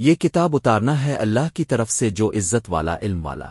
یہ کتاب اتارنا ہے اللہ کی طرف سے جو عزت والا علم والا۔